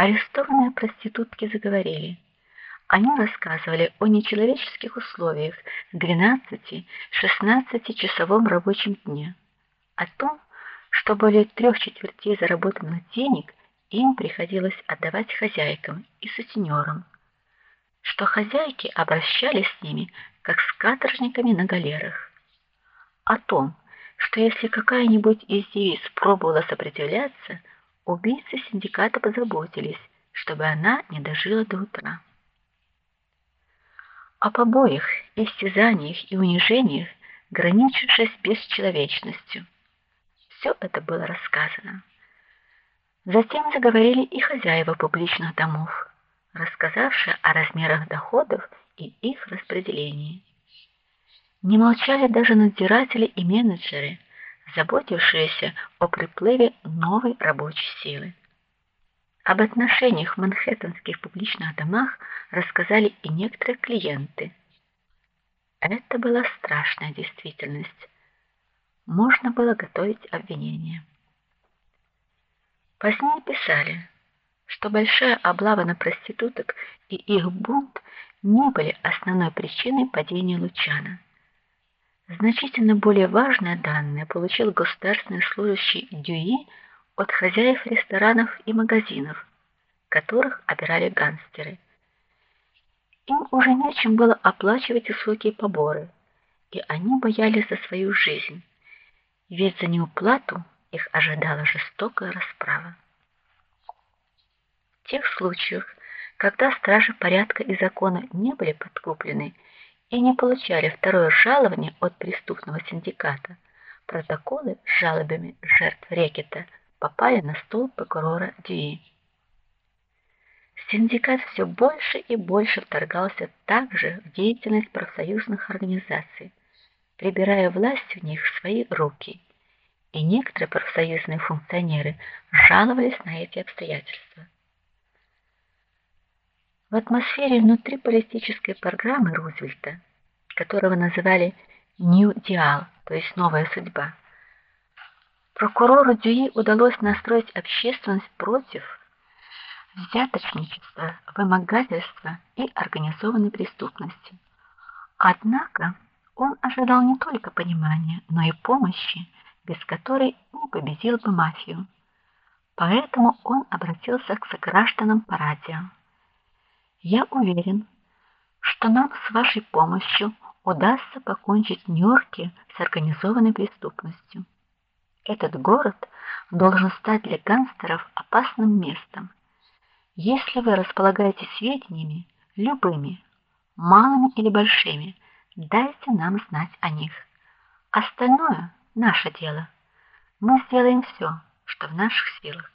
Арестованные проститутки заговорили. Они рассказывали о нечеловеческих условиях в 12-16 часовом рабочем дне, о том, что более трех четвертей заработанных денег им приходилось отдавать хозяйкам и сутенерам, что хозяйки обращались с ними как с каторжниками на галерах, о том, что если какая-нибудь из девиц пробовала сопротивляться, убийцы синдиката позаботились, чтобы она не дожила до утра. О побоях, истязаниях и унижениях, граничивших с бесчеловечностью. Все это было рассказано. Затем заговорили и хозяева публичных домов, рассказавшие о размерах доходов и их распределении. Не молчали даже надзиратели и менеджеры, заботившиеся о приплыве новой рабочей силы. Об отношениях в манхэттенских публичных домах рассказали и некоторые клиенты. Это была страшная действительность. Можно было готовить обвинение. Позднее писали, что большая облава на проституток и их бунт не были основной причиной падения Лучана. Значительно более важные данные получил государственный служащий Дюи от хозяев ресторанов и магазинов, которых обирали гангстеры. Им уже нечем было оплачивать высокие поборы, и они боялись за свою жизнь. Ведь за неуплату их ожидала жестокая расправа. В тех случаях, когда стражи порядка и закона не были подкуплены и не получали второе жалование от преступного синдиката, протоколы с жалобами жертв рекета попали на стол прокурора Дюи. Синдикат все больше и больше вторгался также в деятельность профсоюзных организаций, прибирая власть в них в свои руки. И некоторые профсоюзные функционеры жаловались на эти обстоятельства. В атмосфере внутри политической программы Рузвельта, которого называли New Deal, то есть новая судьба, прокурору Дюи удалось настроить общественность против взяточничества, вымогательства и организованной преступности. Однако он ожидал не только понимания, но и помощи, без которой не победил бы мафию. Поэтому он обратился к согражданам по радио. Я уверен, что нам с вашей помощью удастся покончить в Нью-Йорке с организованной преступностью. Этот город должен стать для гангстеров опасным местом. Если вы располагаете сведениями, любыми, малыми или большими, дайте нам знать о них. Остальное наше дело. Мы сделаем все, что в наших силах.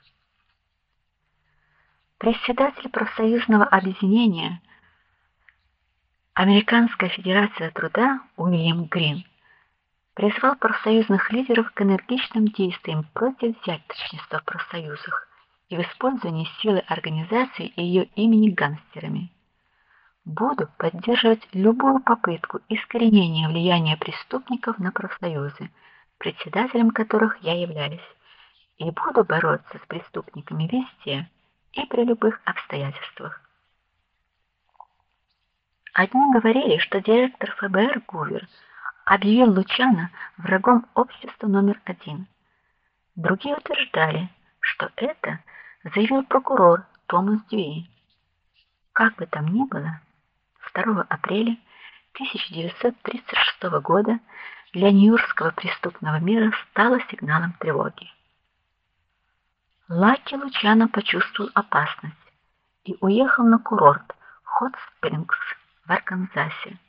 Председатель профсоюзного объединения Американская федерация труда Уильям Грин призвал профсоюзных лидеров к энергичным действиям против взяточничества в профсоюзах и в использовании силы организации и ее имени гангстерами. Буду поддерживать любую попытку искоренения влияния преступников на профсоюзы, председателем которых я являюсь, и буду бороться с преступниками везде и при любых обстоятельствах. Одни говорили, что директор ФБР Гувер объявил Лучана врагом общества номер один. Другие утверждали, что это заявил прокурор Томас Дьюи. Как бы там ни было, 2 апреля 1936 года для нью-йоркского преступного мира стало сигналом тревоги. Лаки Лучано почувствовал опасность и уехал на курорт Хот-Спрингс в Арканзасе,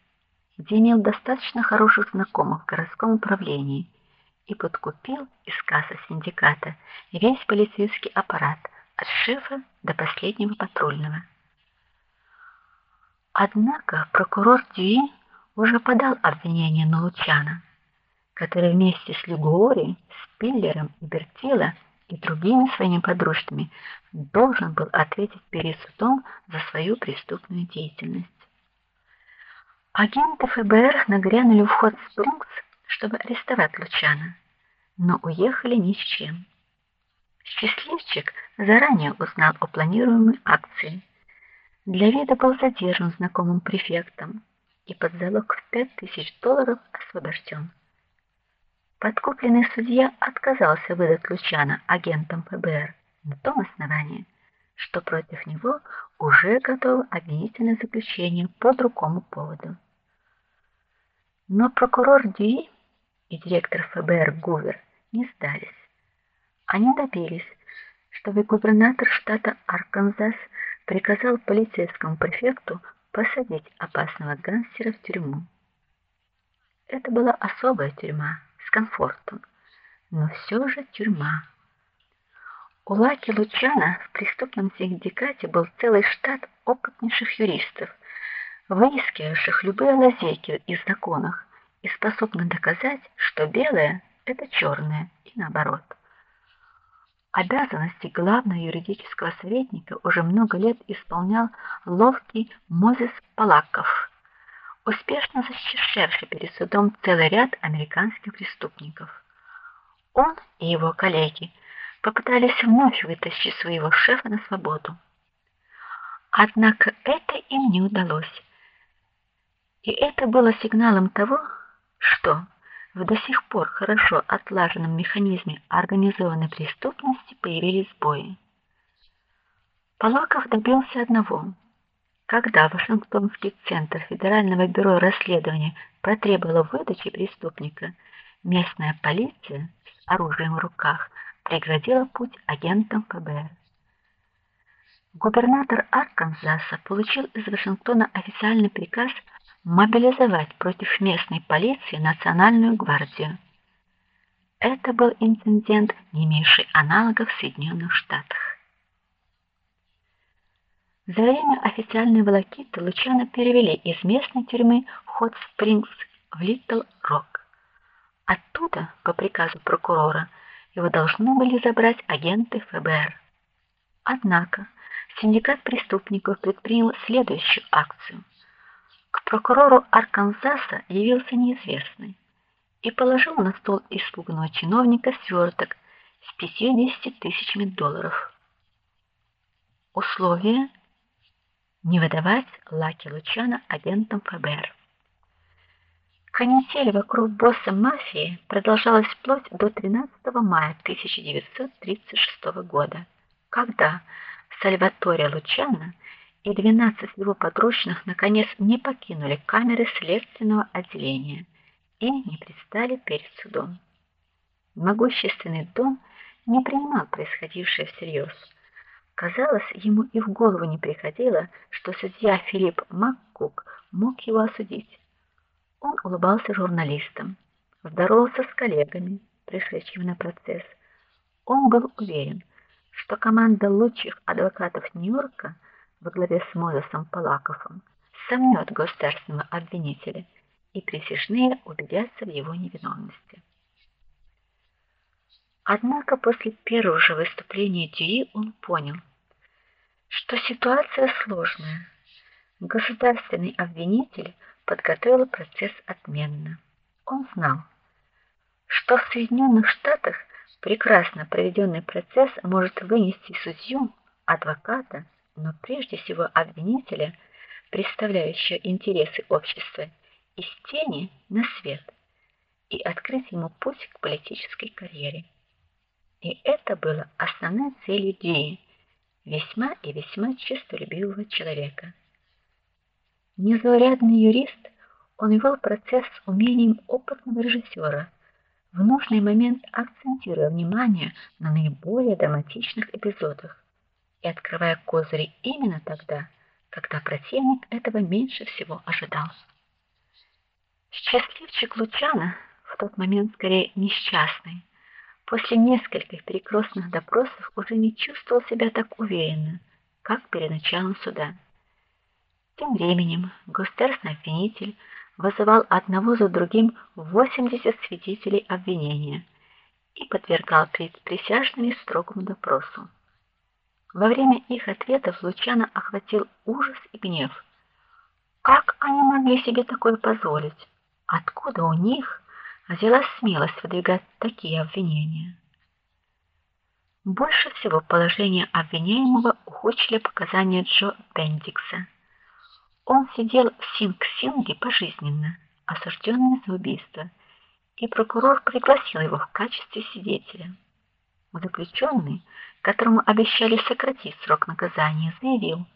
где имел достаточно хороших знакомых в городском управлении и подкупил из кассы синдиката весь полицейский аппарат от шефа до последнего патрульного. Однако прокурор Дюи уже подал обвинение на Лучана, который вместе с Лигуори, Спиллером и Бертило и другими своими подружками должен был ответить перед судом за свою преступную деятельность. Агенты ФБР нагрянули в ход Спрингс, чтобы арестовать Лучана, но уехали ни с чем. Счастливчик заранее узнал о планируемой акции. Для вида был задержан знакомым префектом и под залог в пять тысяч долларов освобожден. Подкупленный судья отказался выдать Лучана агентам ФБР на том основании, что против него уже готово обвинительное заключение по другому поводу. Но прокурор Дюи и директор ФБР Гувер не сдались. Они добились, чтобы губернатор штата Арканзас приказал полицейскому префекту посадить опасного гангстера в тюрьму. Это была особая тюрьма комфортом, но все же тюрьма. У Лаки Лучана в преступном синдикате был целый штат опытнейших юристов, выискивавших любые лазейки из законов и способных доказать, что белое это черное и наоборот. Обязанности главного юридического советника уже много лет исполнял ловкий Мозес Палаков, успешно защищавший перед судом целый ряд американских преступников. Он и его коллеги попытались вновь вытащить своего шефа на свободу. Однако это им не удалось. И это было сигналом того, что в до сих пор хорошо отлаженном механизме организованной преступности появились сбои. Полаков добился одного. Когда Вашингтонский центр Федерального бюро расследования потребовал выдачи преступника, местная полиция с оружием в руках преградила путь агентам ФБР. Губернатор Арканзаса получил из Вашингтона официальный приказ мобилизовать против местной полиции национальную гвардию. Это был инцидент, не имеющий аналогов в Соединенных Штатах. За время официальной волокиты Лучана перевели из местной тюрьмы Хот-Спрингс в Литл-Рок. Оттуда, по приказу прокурора, его должны были забрать агенты ФБР. Однако синдикат преступников предпринял следующую акцию – к прокурору Арканзаса явился неизвестный и положил на стол испуганного чиновника сверток с 50 тысячами долларов. Условие не выдавать Лаки Лучана агентам ФБР. Канитель вокруг босса мафии продолжалась вплоть до 13 мая 1936 года, когда Сальваторе Лучано и 12 его подручных наконец не покинули камеры следственного отделения и не предстали перед судом. Могущественный Дон не принимал происходившее всерьез. Казалось, ему и в голову не приходило, что судья Филипп Маккук мог его осудить. Он улыбался журналистам, здоровался с коллегами, пришедшими на процесс. Он был уверен, что команда лучших адвокатов Нью-Йорка во главе с Мозесом Палаковым сомнет государственного обвинителя, и присяжные убедятся в его невиновности. Однако после первого же выступления Дюи он понял, что ситуация сложная. Государственный обвинитель подготовил процесс отменно. Он знал, что в Соединенных Штатах прекрасно проведенный процесс может вынести судью, адвоката но прежде всего обвинителя, представляющего интересы общества, из тени на свет и открыть ему путь к политической карьере. И это было основной целью Ди, весьма и весьма честолюбивого человека. Незаурядный юрист, он вел процесс с умением опытного режиссера, в нужный момент акцентируя внимание на наиболее драматичных эпизодах и открывая козыри именно тогда, когда противник этого меньше всего ожидал. Счастливчик Лучана, в тот момент скорее несчастный, после нескольких перекрестных допросов уже не чувствовал себя так уверенно, как перед началом суда. Тем временем государственный обвинитель вызывал одного за другим 80 свидетелей обвинения и подвергал присяжными строгому допросу. Во время их ответов Лучана охватил ужас и гнев. Как они могли себе такое позволить? Откуда у них взялась смелость выдвигать такие обвинения? Больше всего положение обвиняемого ухудшили показания Джо Бендикса. Он сидел в Синг-Синге пожизненно, осужденный за убийство, и прокурор пригласил его в качестве свидетеля. Заключенный, которому обещали сократить срок наказания, заявил: